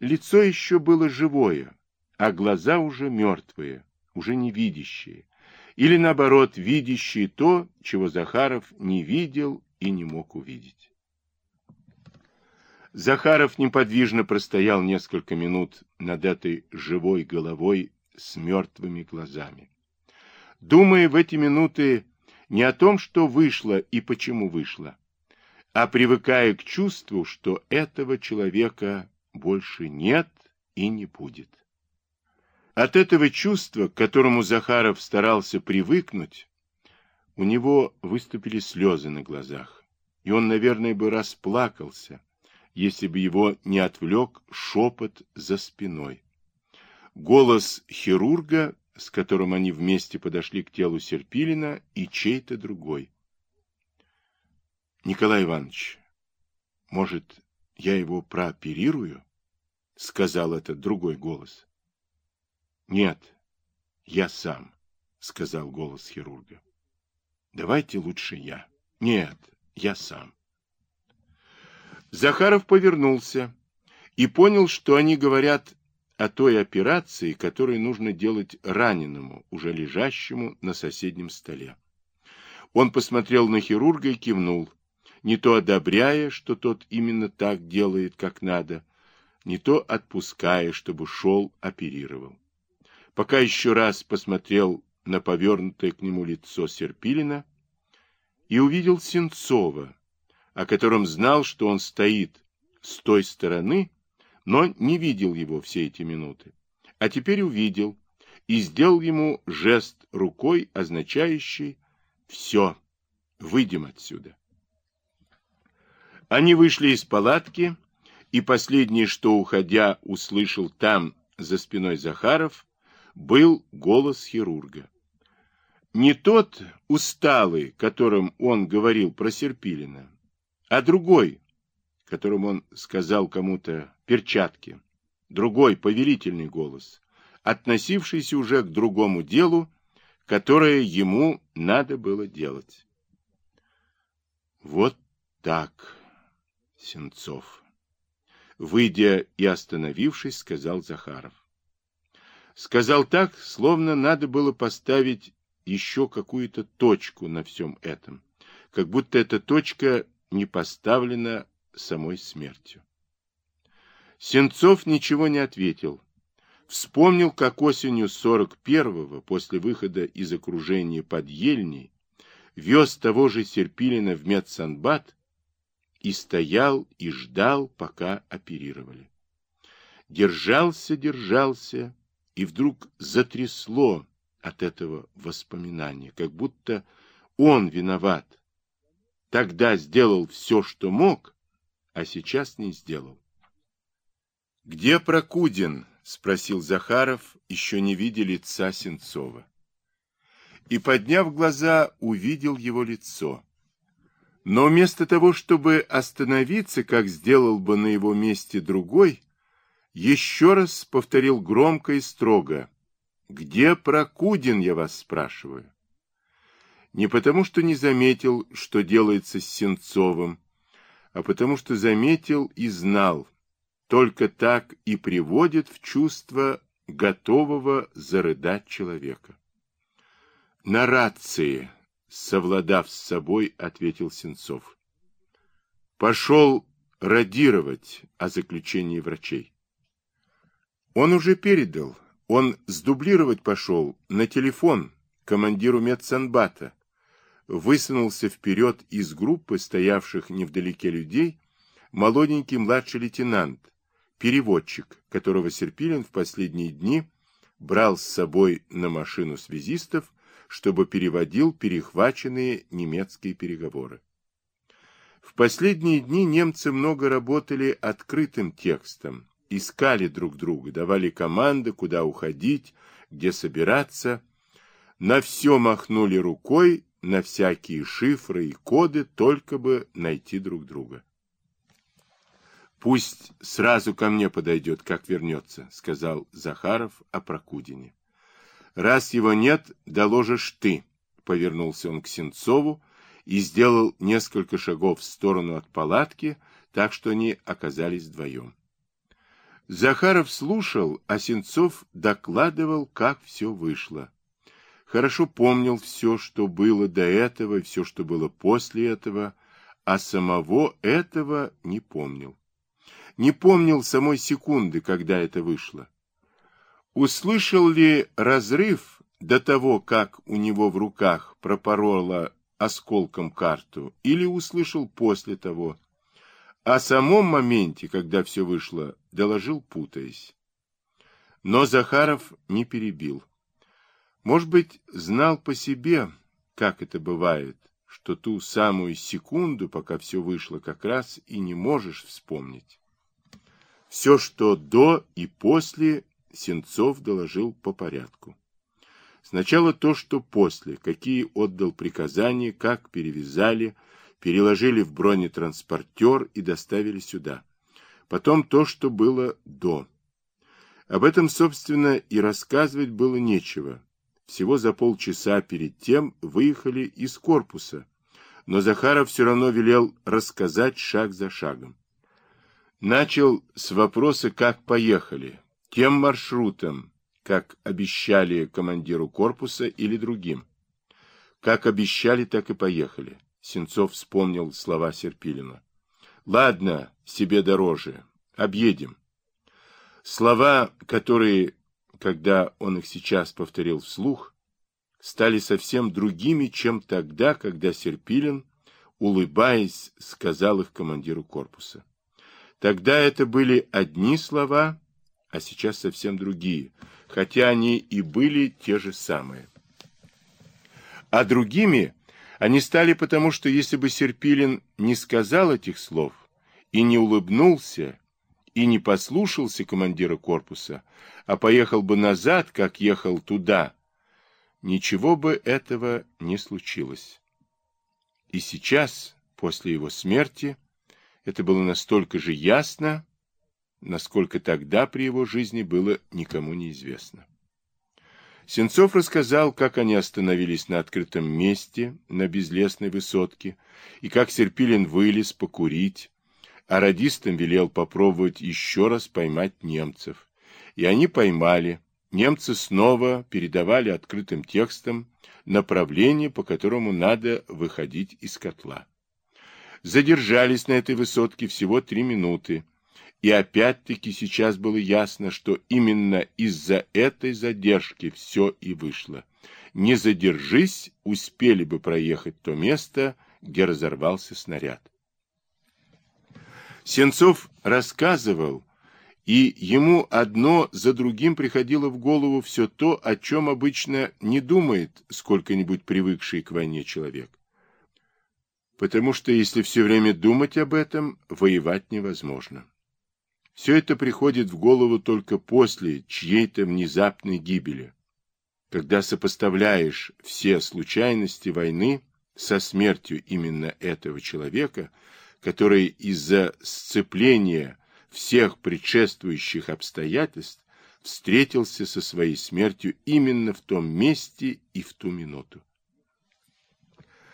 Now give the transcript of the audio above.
лицо еще было живое, а глаза уже мертвые, уже не видящие, или наоборот, видящие то, чего Захаров не видел и не мог увидеть. Захаров неподвижно простоял несколько минут над этой живой головой с мертвыми глазами. Думая в эти минуты не о том, что вышло и почему вышло, а привыкая к чувству, что этого человека больше нет и не будет. От этого чувства, к которому Захаров старался привыкнуть, у него выступили слезы на глазах, и он, наверное, бы расплакался, если бы его не отвлек шепот за спиной. Голос хирурга, с которым они вместе подошли к телу Серпилина, и чей-то другой. Николай Иванович, может, я его прооперирую? Сказал этот другой голос. Нет, я сам, сказал голос хирурга. Давайте лучше я. Нет, я сам. Захаров повернулся и понял, что они говорят о той операции, которую нужно делать раненому, уже лежащему на соседнем столе. Он посмотрел на хирурга и кивнул, не то одобряя, что тот именно так делает, как надо, не то отпуская, чтобы шел, оперировал. Пока еще раз посмотрел на повернутое к нему лицо Серпилина и увидел Сенцова, о котором знал, что он стоит с той стороны, но не видел его все эти минуты. А теперь увидел и сделал ему жест рукой, означающий «все, выйдем отсюда». Они вышли из палатки, и последнее, что, уходя, услышал там, за спиной Захаров, был голос хирурга. Не тот усталый, которым он говорил про Серпилина, а другой, которым он сказал кому-то перчатки, другой повелительный голос, относившийся уже к другому делу, которое ему надо было делать. Вот так, Сенцов. Выйдя и остановившись, сказал Захаров. Сказал так, словно надо было поставить еще какую-то точку на всем этом, как будто эта точка не поставлена самой смертью. Сенцов ничего не ответил. Вспомнил, как осенью 41-го, после выхода из окружения под Ельней, вез того же Серпилина в медсанбат и стоял и ждал, пока оперировали. Держался, держался, и вдруг затрясло от этого воспоминания, как будто он виноват. Тогда сделал все, что мог, а сейчас не сделал. «Где Прокудин?» — спросил Захаров, еще не видя лица Сенцова. И, подняв глаза, увидел его лицо. Но вместо того, чтобы остановиться, как сделал бы на его месте другой, еще раз повторил громко и строго. «Где Прокудин, я вас спрашиваю?» Не потому, что не заметил, что делается с Сенцовым, а потому, что заметил и знал. Только так и приводит в чувство готового зарыдать человека. На рации совладав с собой, ответил Сенцов. Пошел радировать о заключении врачей. Он уже передал, он сдублировать пошел на телефон командиру медсанбата, высунулся вперед из группы стоявших невдалеке людей молоденький младший лейтенант, переводчик, которого Серпилин в последние дни брал с собой на машину связистов чтобы переводил перехваченные немецкие переговоры. В последние дни немцы много работали открытым текстом, искали друг друга, давали команды, куда уходить, где собираться. На все махнули рукой, на всякие шифры и коды, только бы найти друг друга. «Пусть сразу ко мне подойдет, как вернется», — сказал Захаров о Прокудине. Раз его нет, доложишь ты, повернулся он к Сенцову и сделал несколько шагов в сторону от палатки, так что они оказались вдвоем. Захаров слушал, а Сенцов докладывал, как все вышло. Хорошо помнил все, что было до этого, и все, что было после этого, а самого этого не помнил. Не помнил самой секунды, когда это вышло. Услышал ли разрыв до того, как у него в руках пропорола осколком карту, или услышал после того, о самом моменте, когда все вышло, доложил, путаясь. Но Захаров не перебил. Может быть, знал по себе, как это бывает, что ту самую секунду, пока все вышло, как раз и не можешь вспомнить. Все, что до и после, Сенцов доложил по порядку. Сначала то, что после, какие отдал приказания, как перевязали, переложили в бронетранспортер и доставили сюда. Потом то, что было до. Об этом, собственно, и рассказывать было нечего. Всего за полчаса перед тем выехали из корпуса, но Захаров все равно велел рассказать шаг за шагом. Начал с вопроса, как поехали, тем маршрутом, как обещали командиру корпуса или другим. Как обещали, так и поехали. Сенцов вспомнил слова Серпилина. «Ладно, себе дороже. Объедем». Слова, которые, когда он их сейчас повторил вслух, стали совсем другими, чем тогда, когда Серпилин, улыбаясь, сказал их командиру корпуса. Тогда это были одни слова, а сейчас совсем другие, хотя они и были те же самые. А другими они стали потому, что если бы Серпилин не сказал этих слов и не улыбнулся, и не послушался командира корпуса, а поехал бы назад, как ехал туда, ничего бы этого не случилось. И сейчас, после его смерти, это было настолько же ясно, насколько тогда при его жизни было никому неизвестно. Сенцов рассказал, как они остановились на открытом месте, на безлесной высотке, и как Серпилин вылез покурить, а радистам велел попробовать еще раз поймать немцев. И они поймали. Немцы снова передавали открытым текстом направление, по которому надо выходить из котла. Задержались на этой высотке всего три минуты, и опять-таки сейчас было ясно, что именно из-за этой задержки все и вышло. Не задержись, успели бы проехать то место, где разорвался снаряд. Сенцов рассказывал, и ему одно за другим приходило в голову все то, о чем обычно не думает сколько-нибудь привыкший к войне человек. Потому что если все время думать об этом, воевать невозможно. Все это приходит в голову только после чьей-то внезапной гибели. Когда сопоставляешь все случайности войны со смертью именно этого человека, который из-за сцепления всех предшествующих обстоятельств встретился со своей смертью именно в том месте и в ту минуту.